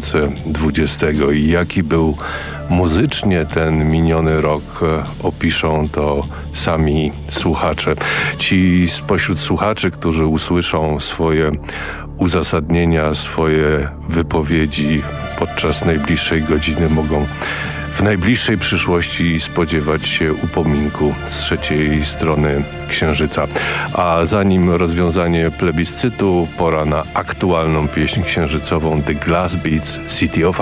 2020 i jaki był muzycznie ten miniony rok e, opiszą to sami słuchacze. Ci spośród słuchaczy, którzy usłyszą swoje uzasadnienia, swoje wypowiedzi podczas najbliższej godziny mogą w najbliższej przyszłości spodziewać się upominku z trzeciej strony Księżyca. A zanim rozwiązanie plebiscytu, pora na aktualną pieśń księżycową The Glass Beats City of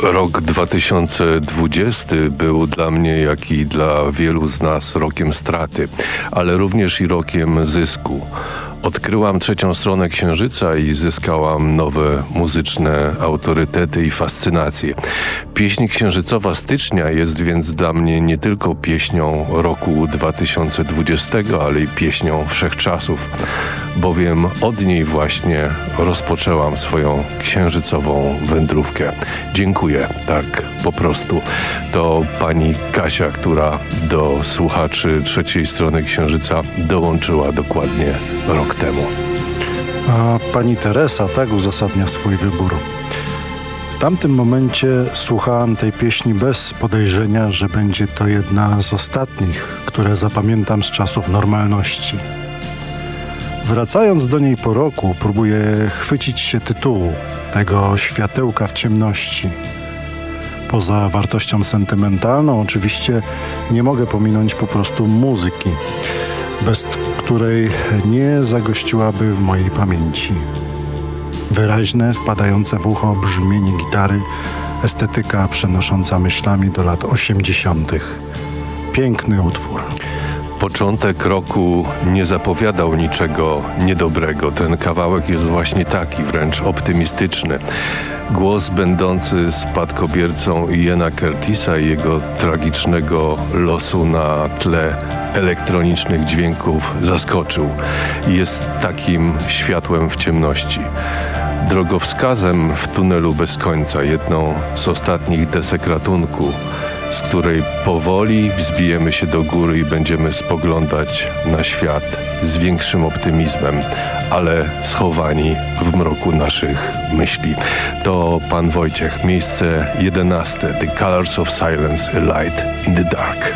Hunger. 2020 był dla mnie, jak i dla wielu z nas, rokiem straty, ale również i rokiem zysku. Odkryłam trzecią stronę Księżyca i zyskałam nowe muzyczne autorytety i fascynacje. Pieśń księżycowa stycznia jest więc dla mnie nie tylko pieśnią roku 2020, ale i pieśnią wszechczasów, bowiem od niej właśnie rozpoczęłam swoją księżycową wędrówkę. Dziękuję, tak po prostu. To pani Kasia, która do słuchaczy trzeciej strony Księżyca dołączyła dokładnie rok temu. A pani Teresa tak uzasadnia swój wybór. W tamtym momencie słuchałam tej pieśni bez podejrzenia, że będzie to jedna z ostatnich, które zapamiętam z czasów normalności. Wracając do niej po roku, próbuję chwycić się tytułu tego światełka w ciemności. Poza wartością sentymentalną, oczywiście nie mogę pominąć po prostu muzyki bez której nie zagościłaby w mojej pamięci. Wyraźne, wpadające w ucho brzmienie gitary, estetyka przenosząca myślami do lat osiemdziesiątych. Piękny utwór. Początek roku nie zapowiadał niczego niedobrego. Ten kawałek jest właśnie taki, wręcz optymistyczny. Głos będący spadkobiercą Iena Curtisa i jego tragicznego losu na tle elektronicznych dźwięków zaskoczył. Jest takim światłem w ciemności. Drogowskazem w tunelu bez końca, jedną z ostatnich desek ratunku, z której powoli wzbijemy się do góry i będziemy spoglądać na świat z większym optymizmem, ale schowani w mroku naszych myśli. To pan Wojciech, miejsce jedenaste, The Colors of Silence, a Light in the Dark.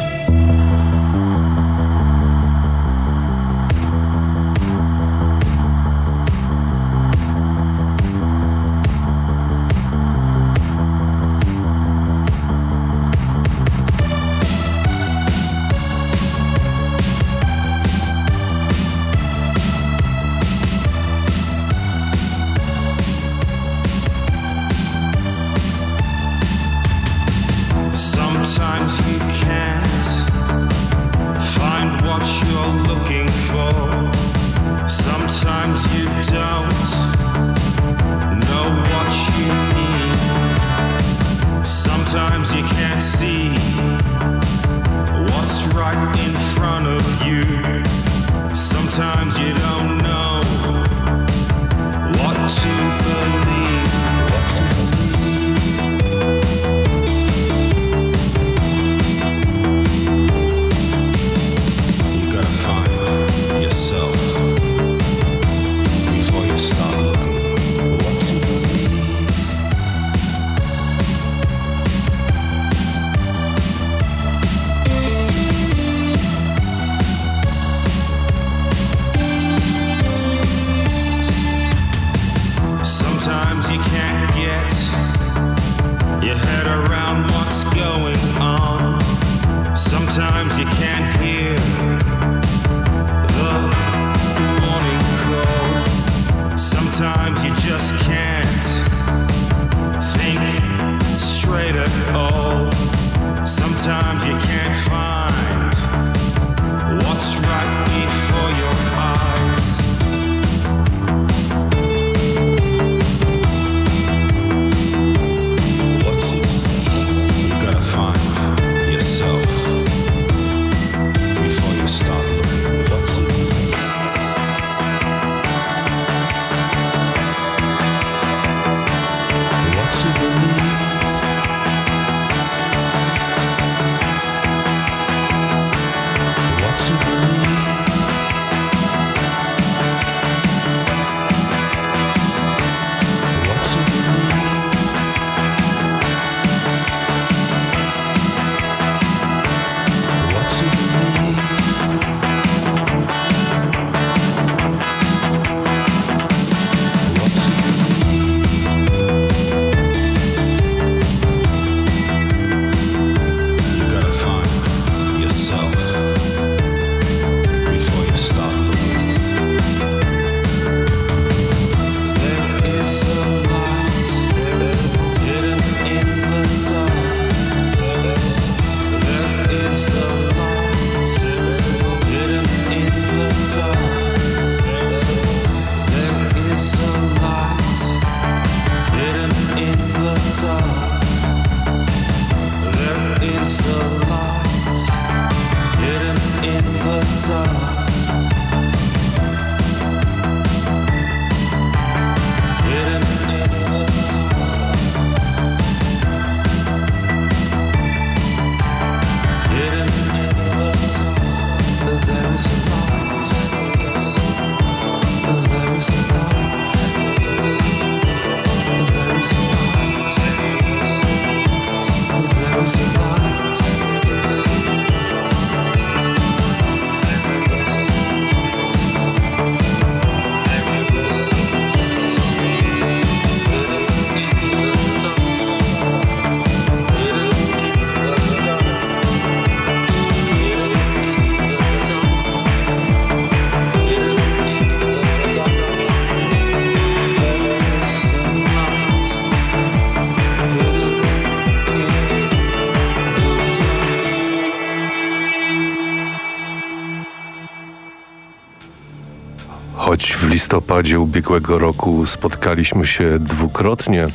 Listopadzie ubiegłego roku spotkaliśmy się dwukrotnie,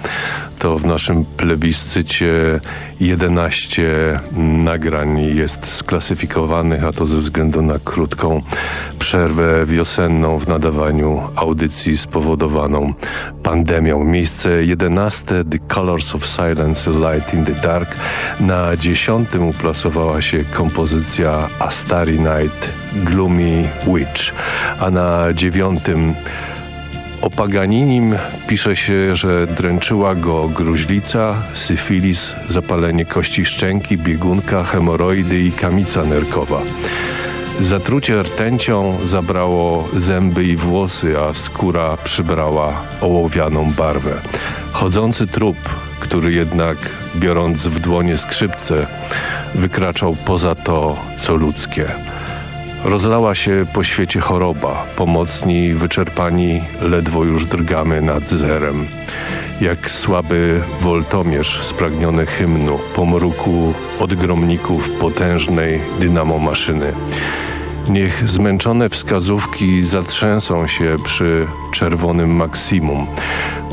to w naszym plebiscycie 11 nagrań jest sklasyfikowanych, a to ze względu na krótką przerwę wiosenną w nadawaniu audycji spowodowaną pandemią. Miejsce 11 The Colors of Silence Light in the Dark. Na dziesiątym uplasowała się kompozycja A Starry Night Gloomy Witch, a na dziewiątym o Paganinim pisze się, że dręczyła go gruźlica, syfilis, zapalenie kości szczęki, biegunka, hemoroidy i kamica nerkowa. Zatrucie rtęcią zabrało zęby i włosy, a skóra przybrała ołowianą barwę. Chodzący trup, który jednak, biorąc w dłonie skrzypce, wykraczał poza to, co ludzkie. Rozlała się po świecie choroba, pomocni, wyczerpani, ledwo już drgamy nad zerem. Jak słaby woltomierz spragniony hymnu, po mruku odgromników potężnej dynamomaszyny. Niech zmęczone wskazówki zatrzęsą się przy czerwonym maksimum,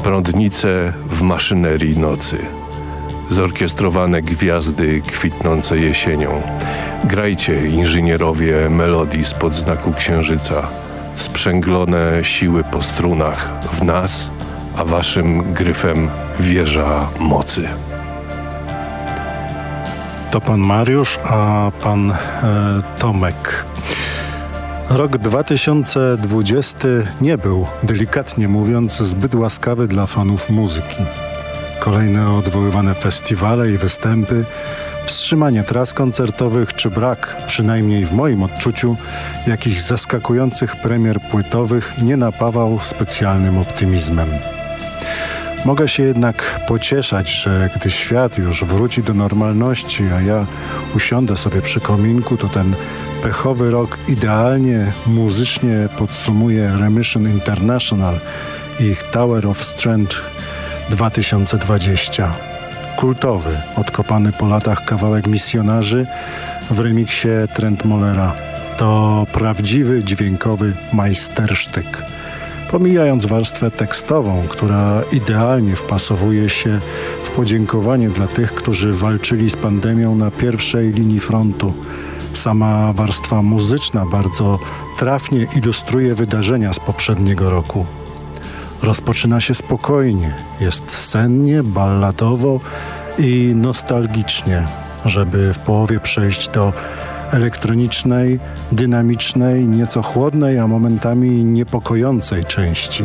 prądnice w maszynerii nocy. Zorkiestrowane gwiazdy kwitnące jesienią. Grajcie, inżynierowie, melodii spod znaku księżyca. Sprzęglone siły po strunach w nas, a waszym gryfem wieża mocy. To pan Mariusz, a pan e, Tomek. Rok 2020 nie był, delikatnie mówiąc, zbyt łaskawy dla fanów muzyki. Kolejne odwoływane festiwale i występy, wstrzymanie tras koncertowych czy brak, przynajmniej w moim odczuciu, jakichś zaskakujących premier płytowych nie napawał specjalnym optymizmem. Mogę się jednak pocieszać, że gdy świat już wróci do normalności, a ja usiądę sobie przy kominku, to ten pechowy rok idealnie muzycznie podsumuje Remission International i ich Tower of Strength 2020. Kultowy, odkopany po latach kawałek misjonarzy w remiksie Trent Mollera. To prawdziwy dźwiękowy majstersztyk. Pomijając warstwę tekstową, która idealnie wpasowuje się w podziękowanie dla tych, którzy walczyli z pandemią na pierwszej linii frontu. Sama warstwa muzyczna bardzo trafnie ilustruje wydarzenia z poprzedniego roku. Rozpoczyna się spokojnie, jest sennie, balladowo i nostalgicznie, żeby w połowie przejść do elektronicznej, dynamicznej, nieco chłodnej, a momentami niepokojącej części.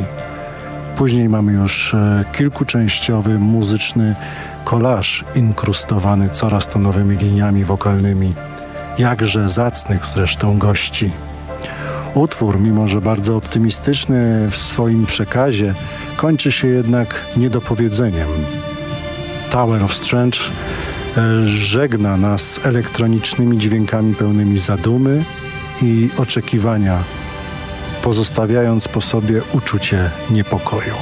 Później mamy już e, kilkuczęściowy muzyczny kolaż inkrustowany coraz to nowymi liniami wokalnymi, jakże zacnych zresztą gości. Utwór, mimo że bardzo optymistyczny w swoim przekazie, kończy się jednak niedopowiedzeniem. Tower of Strange e, żegna nas elektronicznymi dźwiękami pełnymi zadumy i oczekiwania, pozostawiając po sobie uczucie niepokoju.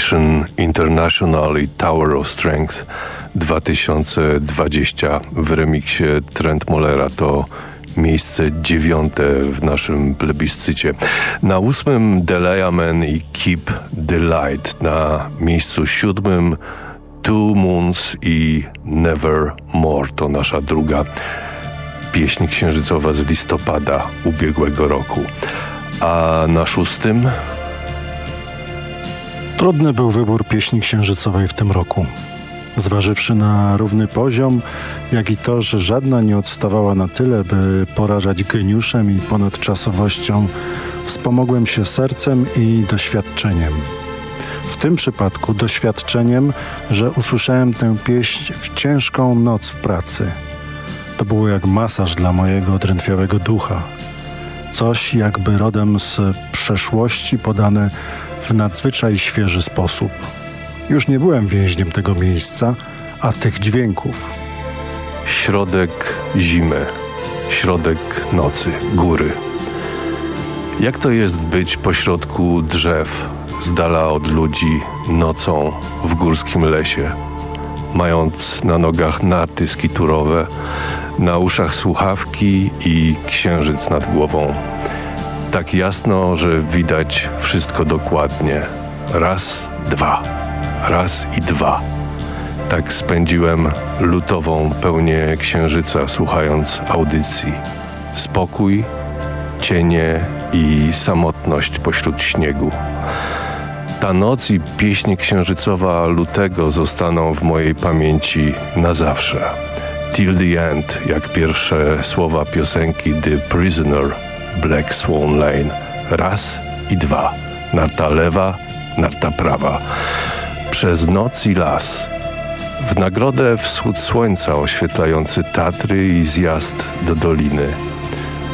Remission International i Tower of Strength 2020 w remiksie Trent Mollera to miejsce dziewiąte w naszym plebiscycie. Na ósmym Delayaman i Keep the Light. Na miejscu siódmym Two Moons i Never More to nasza druga pieśń księżycowa z listopada ubiegłego roku. A na szóstym Trudny był wybór pieśni księżycowej w tym roku. Zważywszy na równy poziom, jak i to, że żadna nie odstawała na tyle, by porażać geniuszem i ponadczasowością, wspomogłem się sercem i doświadczeniem. W tym przypadku doświadczeniem, że usłyszałem tę pieśń w ciężką noc w pracy. To było jak masaż dla mojego drętwiałego ducha. Coś jakby rodem z przeszłości podane w nadzwyczaj świeży sposób. Już nie byłem więźniem tego miejsca, a tych dźwięków. Środek zimy, środek nocy, góry. Jak to jest być pośrodku drzew, z dala od ludzi, nocą w górskim lesie, mając na nogach narty skiturowe, na uszach słuchawki i księżyc nad głową. Tak jasno, że widać wszystko dokładnie. Raz, dwa. Raz i dwa. Tak spędziłem lutową pełnię księżyca, słuchając audycji. Spokój, cienie i samotność pośród śniegu. Ta noc i pieśń księżycowa lutego zostaną w mojej pamięci na zawsze. Till the end, jak pierwsze słowa piosenki The Prisoner Black Swan Lane. Raz i dwa. Narta lewa, narta prawa. Przez noc i las. W nagrodę wschód słońca oświetlający Tatry i zjazd do doliny.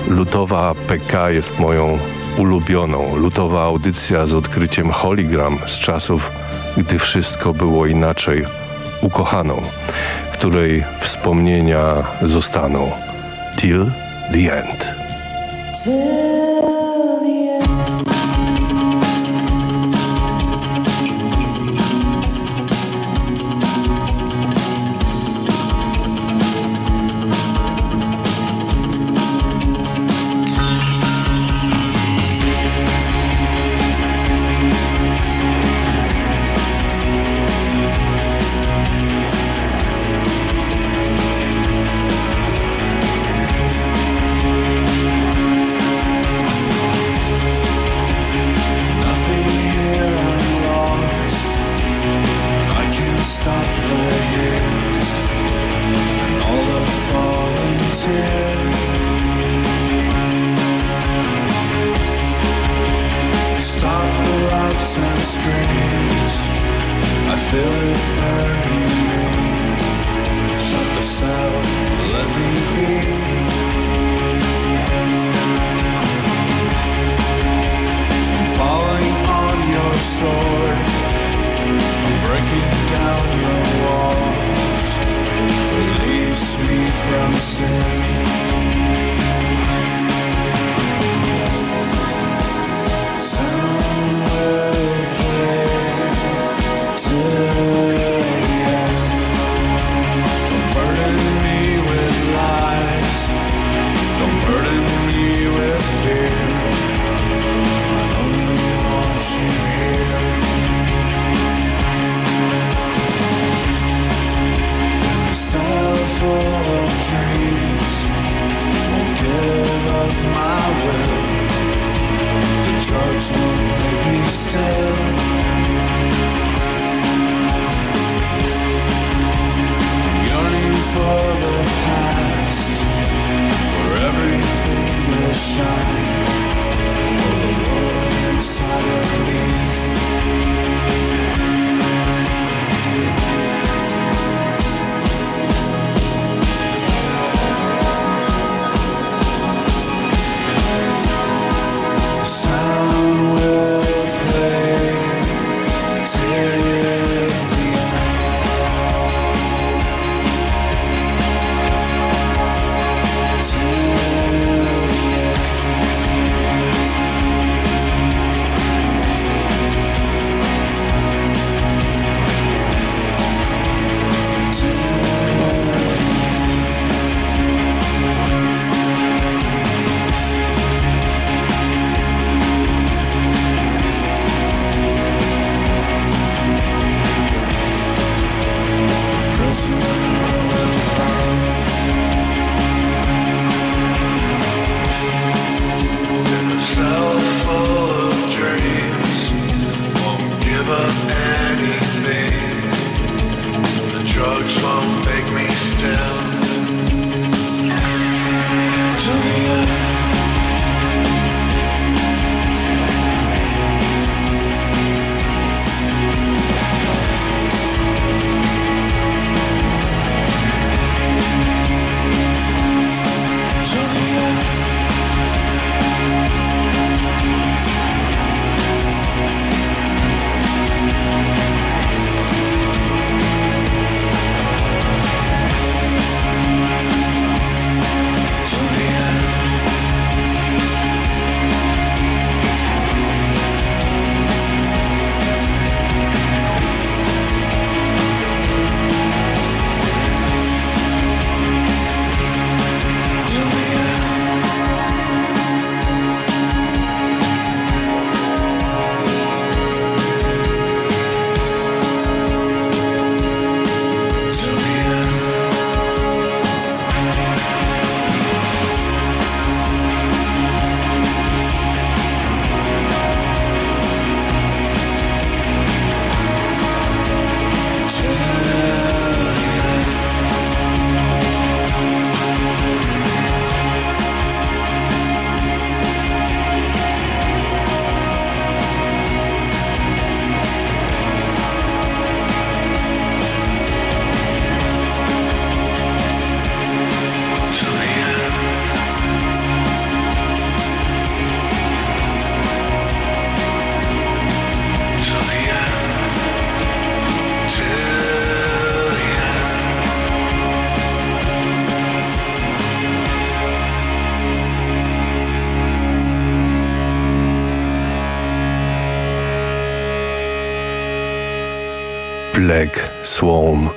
Lutowa PK jest moją ulubioną. Lutowa audycja z odkryciem hologram z czasów, gdy wszystko było inaczej. Ukochaną, której wspomnienia zostaną. Till the end. Till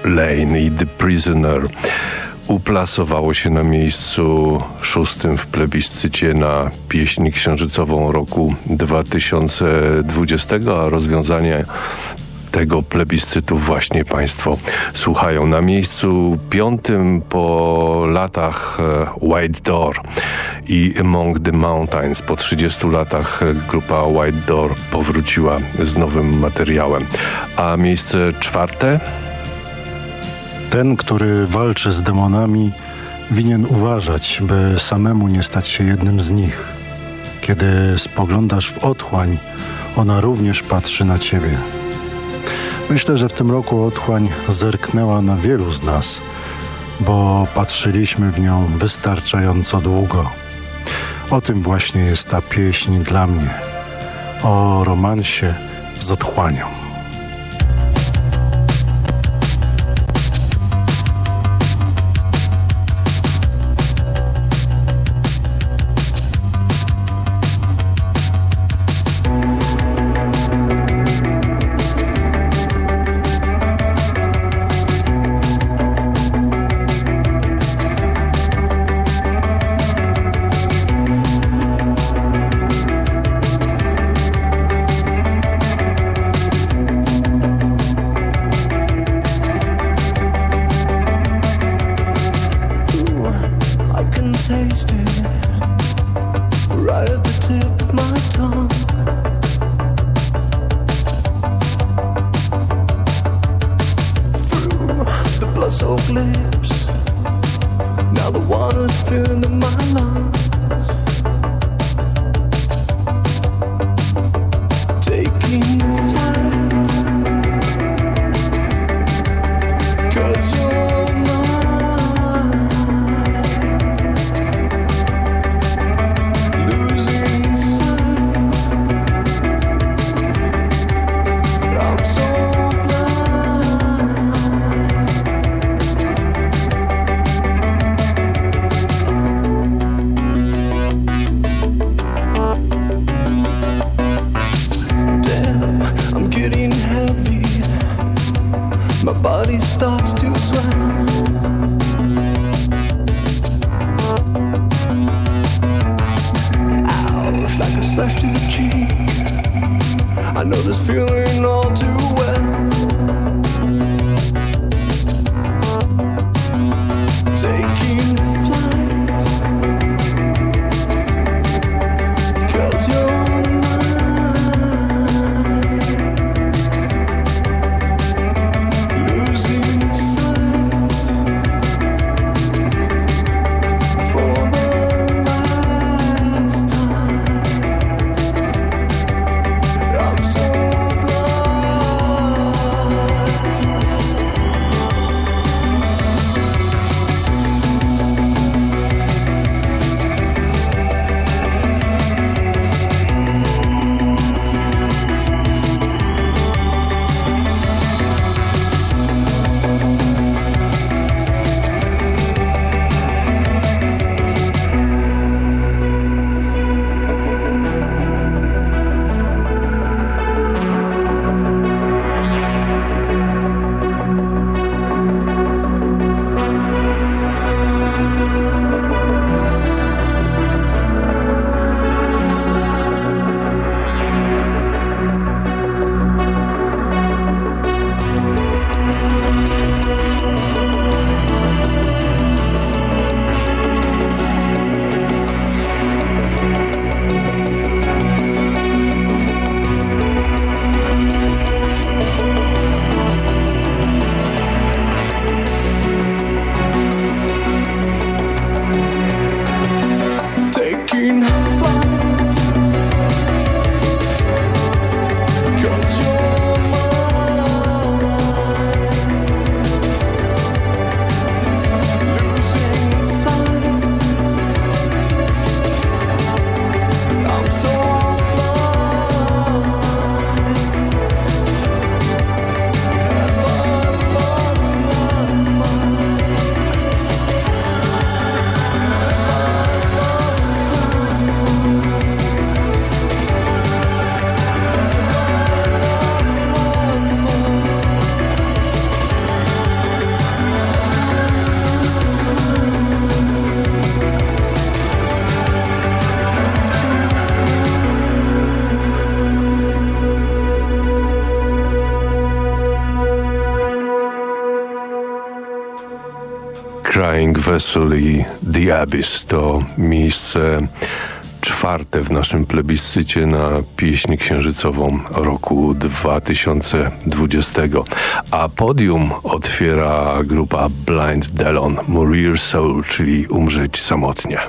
Lane i The Prisoner uplasowało się na miejscu szóstym w plebiscycie na pieśń księżycową roku 2020, a rozwiązanie tego plebiscytu właśnie Państwo słuchają. Na miejscu piątym po latach e, White Door i Among the Mountains. Po 30 latach grupa White Door powróciła z nowym materiałem. A miejsce czwarte? Ten, który walczy z demonami, winien uważać, by samemu nie stać się jednym z nich. Kiedy spoglądasz w otchłań, ona również patrzy na ciebie. Myślę, że w tym roku otchłań zerknęła na wielu z nas, bo patrzyliśmy w nią wystarczająco długo. O tym właśnie jest ta pieśń dla mnie. O romansie z otchłanią. Vessel i The Abyss to miejsce czwarte w naszym plebiscycie na pieśń księżycową roku 2020. A podium otwiera grupa Blind Delon, Morir Soul, czyli Umrzeć Samotnie.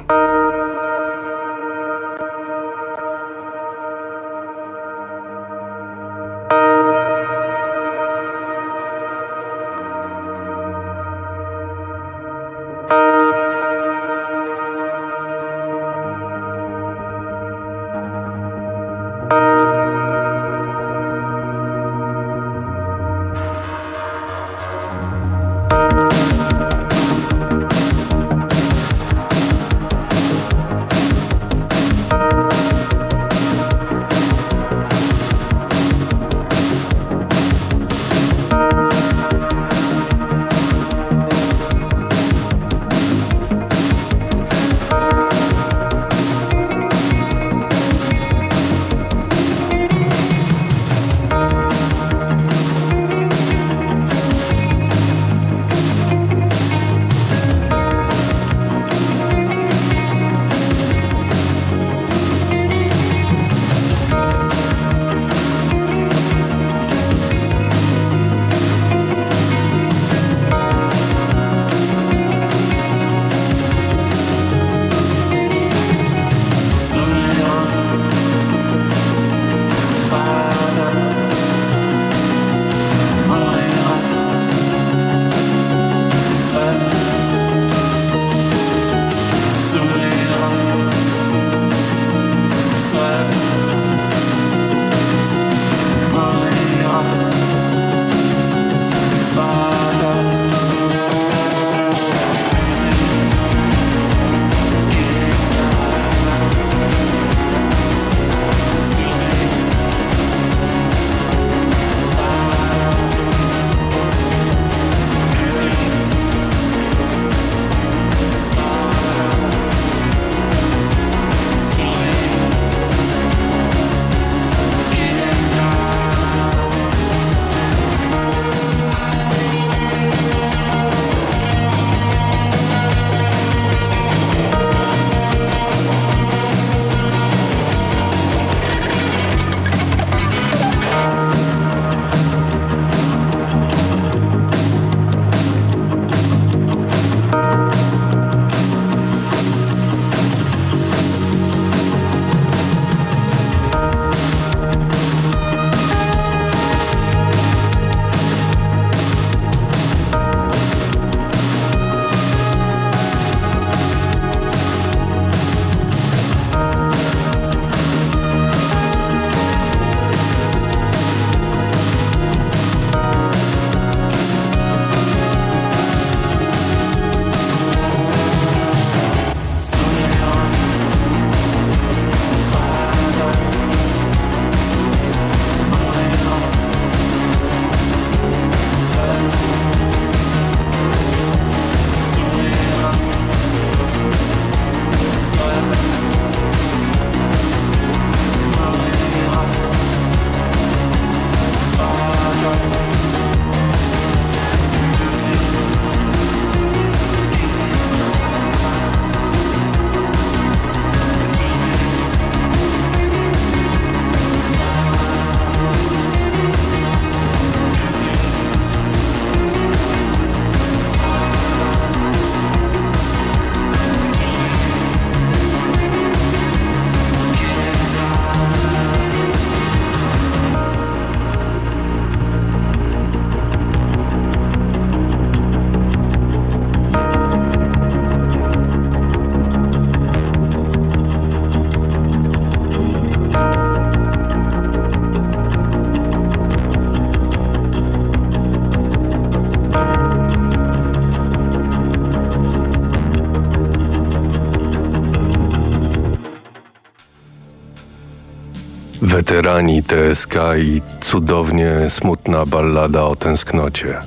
Weterani TSK i cudownie smutna ballada o tęsknocie.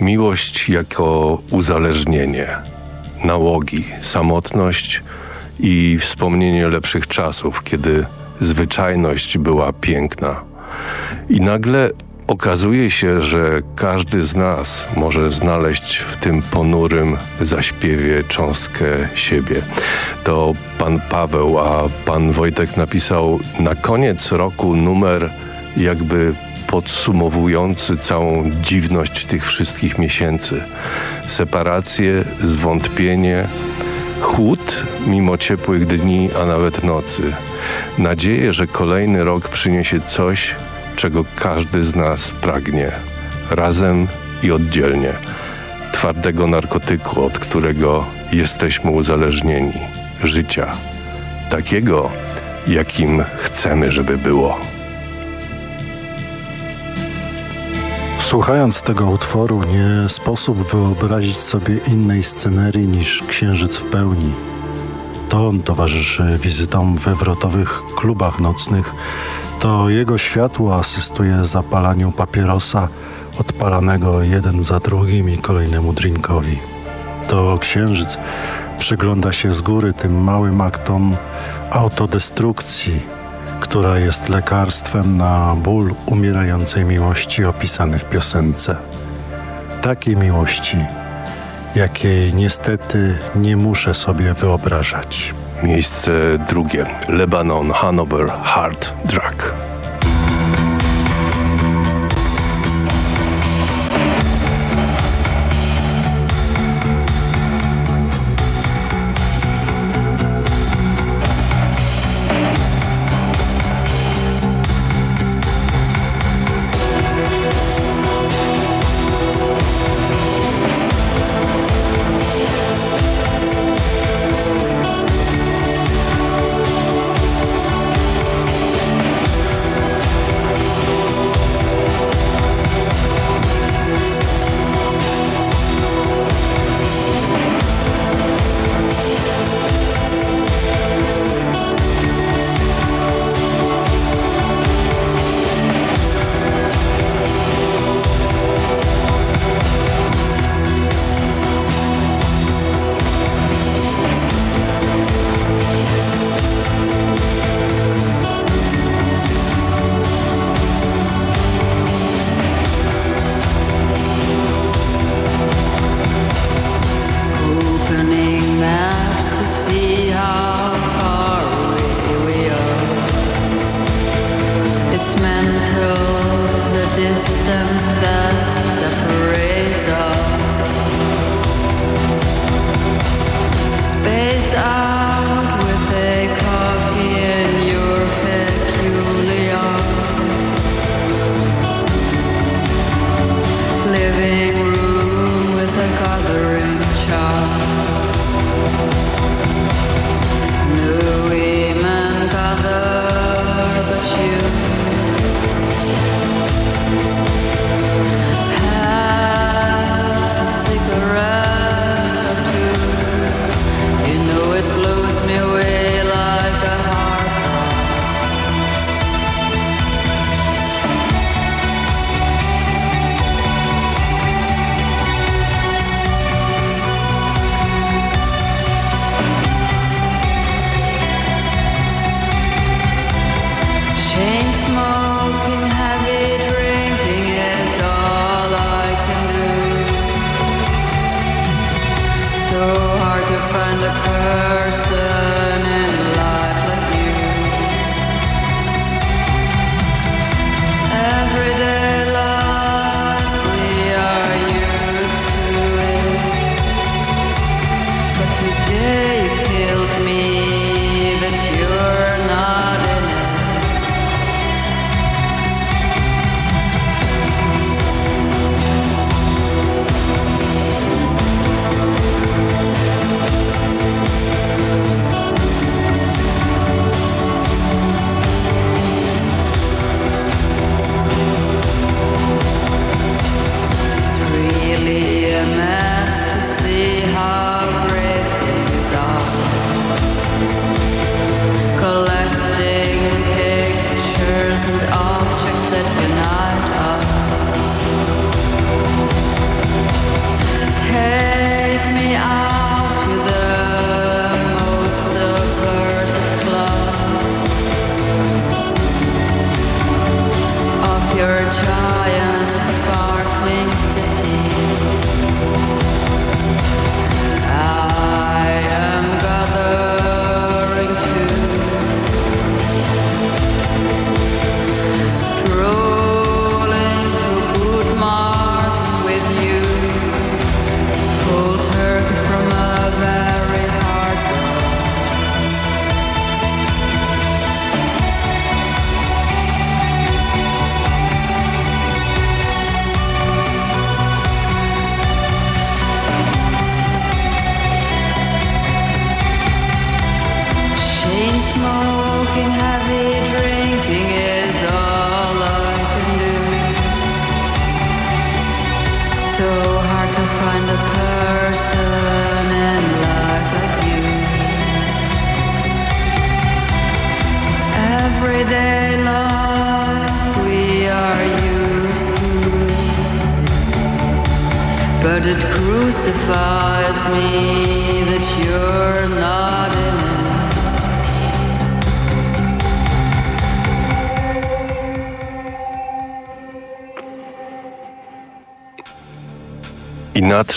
Miłość jako uzależnienie, nałogi, samotność i wspomnienie lepszych czasów, kiedy zwyczajność była piękna. I nagle Okazuje się, że każdy z nas może znaleźć w tym ponurym zaśpiewie cząstkę siebie. To pan Paweł, a pan Wojtek napisał na koniec roku numer jakby podsumowujący całą dziwność tych wszystkich miesięcy. Separacje, zwątpienie, chłód mimo ciepłych dni, a nawet nocy. Nadzieję, że kolejny rok przyniesie coś, czego każdy z nas pragnie. Razem i oddzielnie. Twardego narkotyku, od którego jesteśmy uzależnieni. Życia. Takiego, jakim chcemy, żeby było. Słuchając tego utworu, nie sposób wyobrazić sobie innej scenerii niż Księżyc w pełni. To on towarzyszy wizytom we wrotowych klubach nocnych, to jego światło asystuje zapalaniu papierosa odpalanego jeden za drugim i kolejnemu drinkowi. To księżyc przygląda się z góry tym małym aktom autodestrukcji, która jest lekarstwem na ból umierającej miłości opisany w piosence. Takiej miłości, jakiej niestety nie muszę sobie wyobrażać. Miejsce drugie. Lebanon, Hanover, Hard Drug.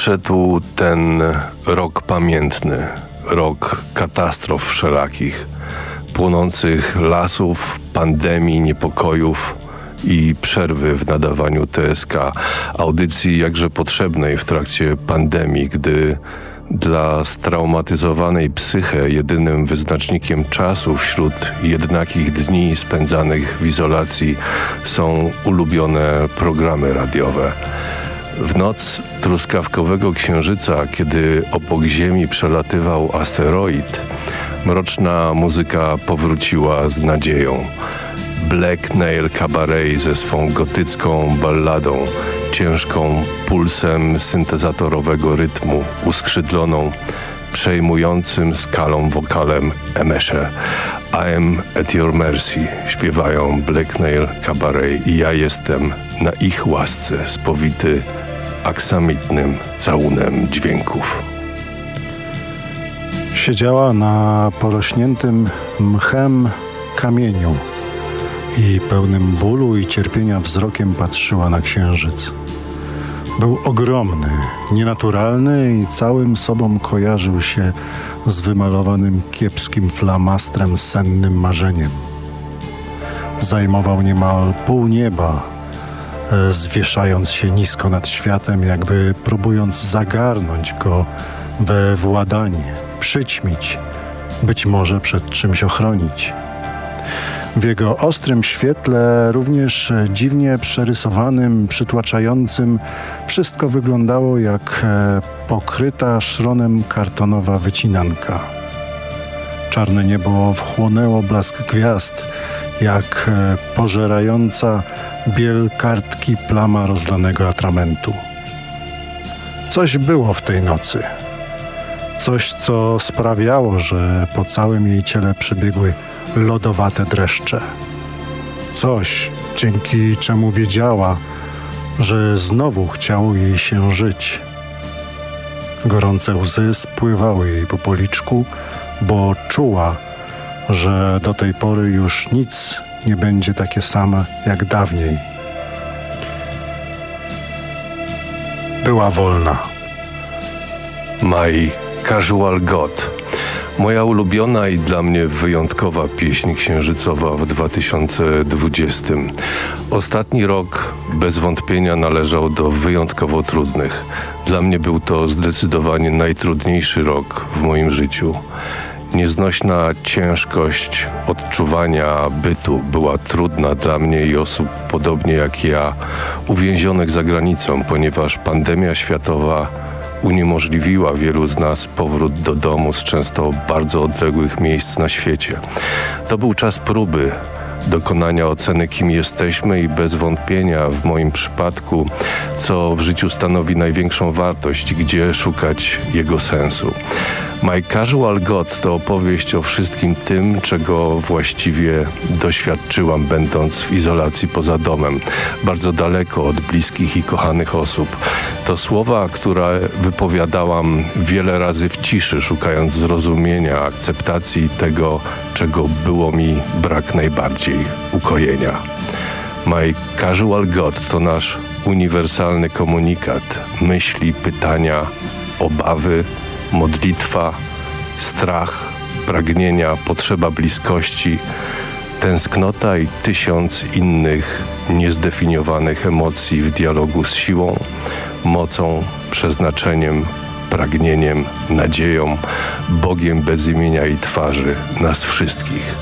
Nadszedł ten rok pamiętny, rok katastrof wszelakich płonących lasów, pandemii, niepokojów i przerwy w nadawaniu TSK, audycji jakże potrzebnej w trakcie pandemii, gdy dla straumatyzowanej psyche jedynym wyznacznikiem czasu wśród jednakich dni spędzanych w izolacji są ulubione programy radiowe. W noc truskawkowego księżyca, kiedy obok Ziemi przelatywał asteroid, Mroczna muzyka powróciła z nadzieją. Black Nail Cabaret ze swą gotycką balladą, ciężką pulsem syntezatorowego rytmu, uskrzydloną, przejmującym skalą wokalem Emesze. I am at your mercy śpiewają Black Nail Cabaret i ja jestem na ich łasce spowity aksamitnym całunem dźwięków. Siedziała na porośniętym mchem kamieniu i pełnym bólu i cierpienia wzrokiem patrzyła na księżyc. Był ogromny, nienaturalny i całym sobą kojarzył się z wymalowanym kiepskim flamastrem sennym marzeniem. Zajmował niemal pół nieba, zwieszając się nisko nad światem, jakby próbując zagarnąć go we władanie przyćmić, być może przed czymś ochronić. W jego ostrym świetle, również dziwnie przerysowanym, przytłaczającym, wszystko wyglądało jak e, pokryta szronem kartonowa wycinanka. Czarne niebo wchłonęło blask gwiazd, jak e, pożerająca biel kartki plama rozlanego atramentu. Coś było w tej nocy – Coś, co sprawiało, że po całym jej ciele przybiegły lodowate dreszcze. Coś, dzięki czemu wiedziała, że znowu chciało jej się żyć. Gorące łzy spływały jej po policzku, bo czuła, że do tej pory już nic nie będzie takie same jak dawniej. Była wolna. Mai Casual God. Moja ulubiona i dla mnie wyjątkowa pieśń księżycowa w 2020. Ostatni rok bez wątpienia należał do wyjątkowo trudnych. Dla mnie był to zdecydowanie najtrudniejszy rok w moim życiu. Nieznośna ciężkość odczuwania bytu była trudna dla mnie i osób podobnie jak ja, uwięzionych za granicą, ponieważ pandemia światowa uniemożliwiła wielu z nas powrót do domu z często bardzo odległych miejsc na świecie. To był czas próby, dokonania oceny, kim jesteśmy i bez wątpienia w moim przypadku, co w życiu stanowi największą wartość, gdzie szukać jego sensu. My Casual God to opowieść o wszystkim tym, czego właściwie doświadczyłam, będąc w izolacji poza domem, bardzo daleko od bliskich i kochanych osób. To słowa, które wypowiadałam wiele razy w ciszy, szukając zrozumienia, akceptacji tego, czego było mi brak najbardziej ukojenia. My Casual God to nasz uniwersalny komunikat, myśli, pytania, obawy, modlitwa, strach, pragnienia, potrzeba bliskości, tęsknota i tysiąc innych niezdefiniowanych emocji w dialogu z siłą, mocą, przeznaczeniem, pragnieniem, nadzieją, Bogiem bez imienia i twarzy, nas wszystkich.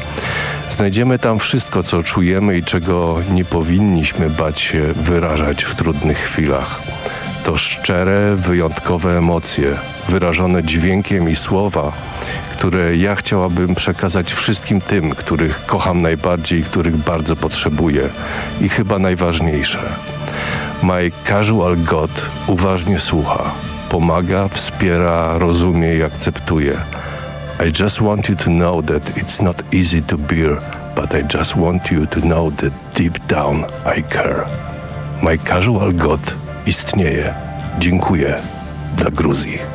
Znajdziemy tam wszystko, co czujemy i czego nie powinniśmy bać się wyrażać w trudnych chwilach. To szczere, wyjątkowe emocje, wyrażone dźwiękiem i słowa, które ja chciałabym przekazać wszystkim tym, których kocham najbardziej i których bardzo potrzebuję. I chyba najważniejsze. My casual God uważnie słucha, pomaga, wspiera, rozumie i akceptuje. I just want you to know that it's not easy to bear, but I just want you to know that deep down I care. My casual God istnieje. Dziękuję dla Gruzji.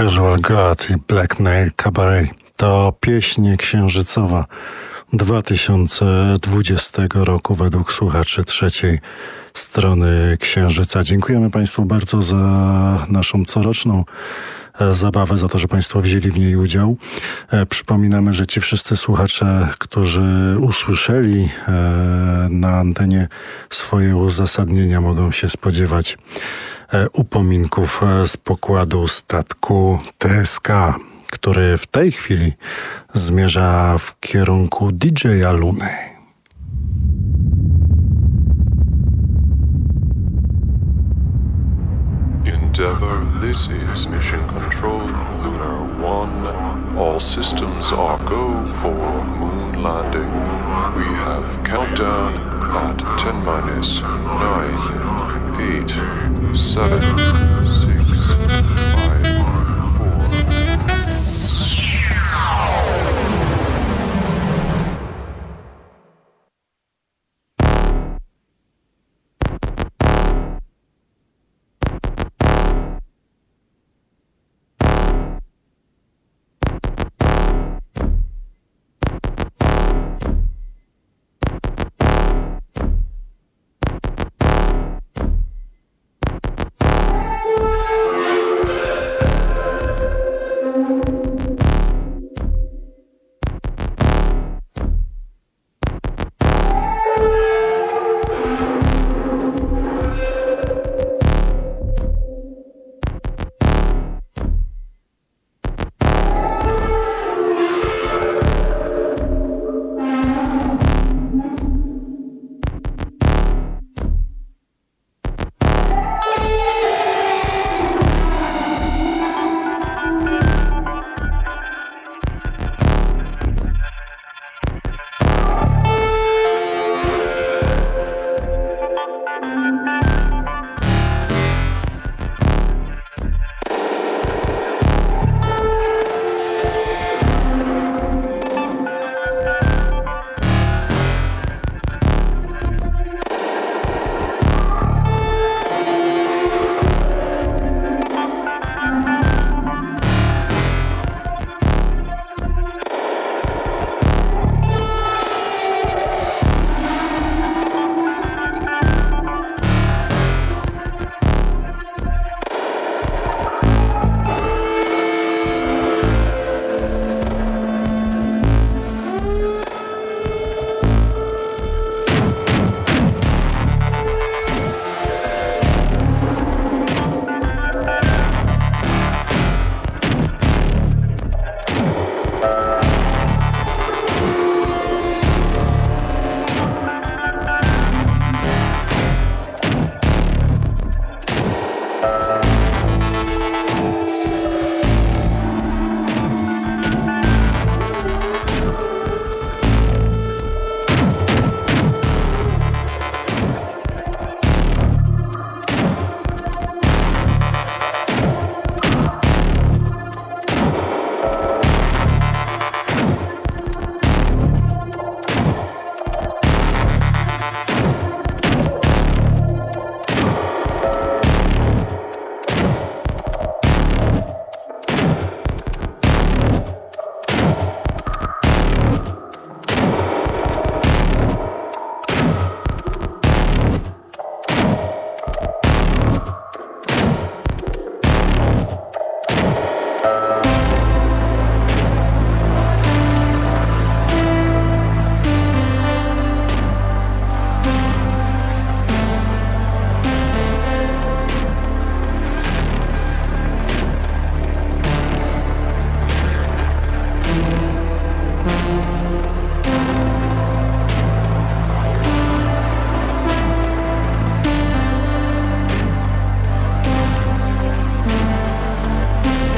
Casual God i Black Nail Cabaret. To pieśń księżycowa 2020 roku według słuchaczy trzeciej strony księżyca. Dziękujemy Państwu bardzo za naszą coroczną e, zabawę, za to, że Państwo wzięli w niej udział. E, przypominamy, że ci wszyscy słuchacze, którzy usłyszeli e, na antenie swoje uzasadnienia, mogą się spodziewać upominków e, z pokładu statku TSK, który w tej chwili zmierza w kierunku DJ-a Luny. Endeavour, this is Mission Control, Lunar 1. All systems are go for moon landing. We have countdown at 10 minus 9, 8, 7, 6, 5.